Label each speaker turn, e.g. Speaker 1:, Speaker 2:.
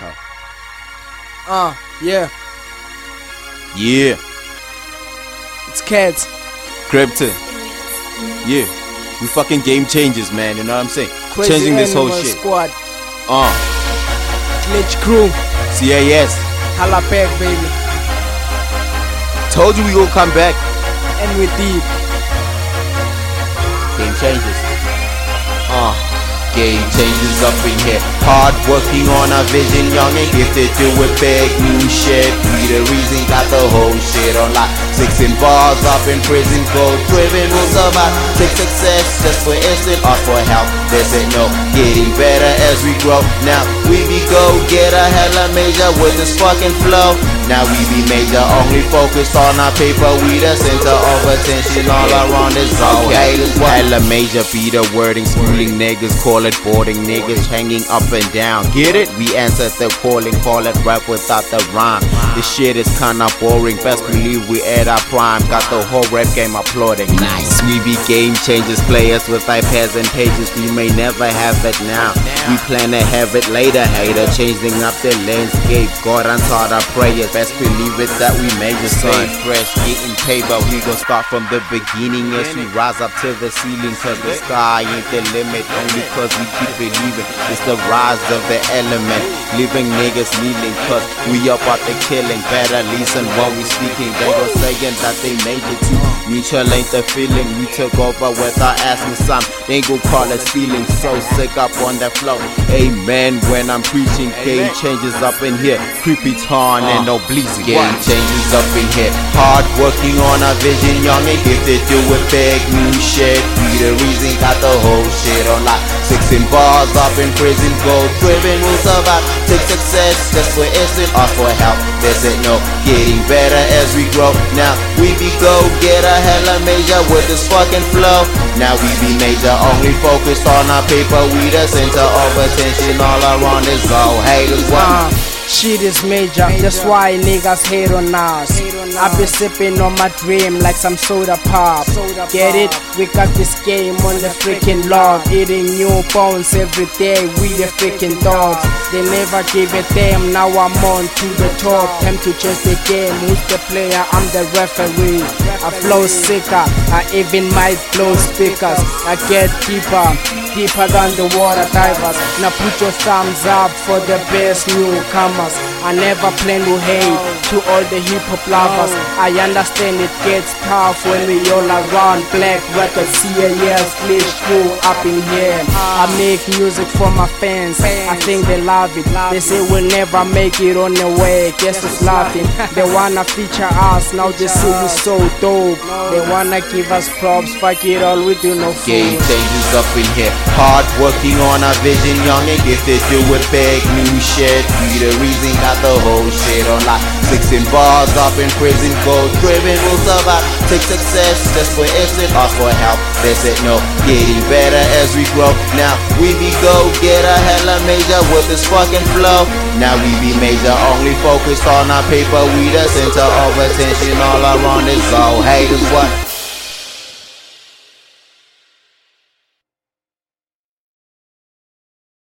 Speaker 1: how.
Speaker 2: Uh, yeah,
Speaker 1: Yeah,
Speaker 2: it's cats.
Speaker 1: Krypton. Yeah, we fucking game changers, man. You know what I'm saying?
Speaker 2: Crazy
Speaker 1: Changing this whole shit.
Speaker 2: Squad,
Speaker 1: Uh,
Speaker 2: Glitch Crew,
Speaker 1: CAS.
Speaker 2: holla back, baby.
Speaker 1: Told you we gonna come back.
Speaker 2: And we did.
Speaker 1: Game changers. Game changers up in here. Hard working on our vision, young and gifted, doing big new shit. We the reason got the whole shit on lock. Six in bars up in prison, gold driven, will survive. Take success just for instant, ask for help. There's it no getting better as we grow. Now we be go get a hella major with this fucking flow. Now we be major, only focused on our paper. We the center of attention all around this zone. Haters, hella major be the wording. Schooling niggas, call it boarding niggas, hanging up and down. Get it? We answer the calling, call it rap without the rhyme. This shit is kinda boring. Best believe we at our prime. Got the whole rap game applauding. Nice. We be game changers, players with iPads and pages. We may never have it now. We plan to have it later. Hater changing up the landscape. God answered our prayers. Best believe it that we made the Stay fresh, getting paper. We gon' start from the beginning as we rise up to the ceiling. Cause the sky ain't the limit. Only cause we keep believing. It's the rise of the element. Living niggas kneeling. Cause we up out the killing. Better listen while we speaking. They go saying that they made it too. Mutual ain't the feeling. We took over without asking some. They gon' call us stealing. So sick up on the flow. Amen. When I'm preaching, game changes up in here. Creepy torn and no bleezing. Game changes up in here. Hard working on our vision. Young and gifted, it big new shit. We the reason got the whole shit on lock. Six in bars up in prison. Gold driven will survive. Take success just for instant. Ask for help. There's it no getting better as we grow. Now we be go get a hella major with this fucking flow. Now we be major, only focused on our paper. We the center of attention all around this all haters. Wow.
Speaker 2: Shit is major, that's why niggas hate on us. I be sipping on my dream like some soda pop. Get it? We got this game on the freaking log. Eating new bones every day, we the freaking dogs. They never give a damn, now I'm on to the top. Time to change the game. Who's the player? I'm the referee. I flow sicker, I even might blow speakers. I get deeper, deeper than the water divers. Now put your thumbs up for the best newcomers. I never plan to hate to all the hip hop lovers. I understand it gets tough when we all around. Black records, CAS, glitch crew up in here. I make music for my fans. I think they love it. They say we'll never make it on the way. Guess who's laughing? They wanna feature us. Now they see we so dope. They wanna give us props. Fuck it all, we do no
Speaker 1: Game
Speaker 2: fool.
Speaker 1: changers up in here. Hard working on our vision, young and gifted, doing big new shit. Be the reason got the whole shit on lock. Six bars up in prison, gold driven will survive. Take success just for instant, ask for help. There's it no getting better as we grow. Now we be go get a hella major with this fucking flow. Now we be major, only focused on our paper. We the center of attention all around this all haters. What?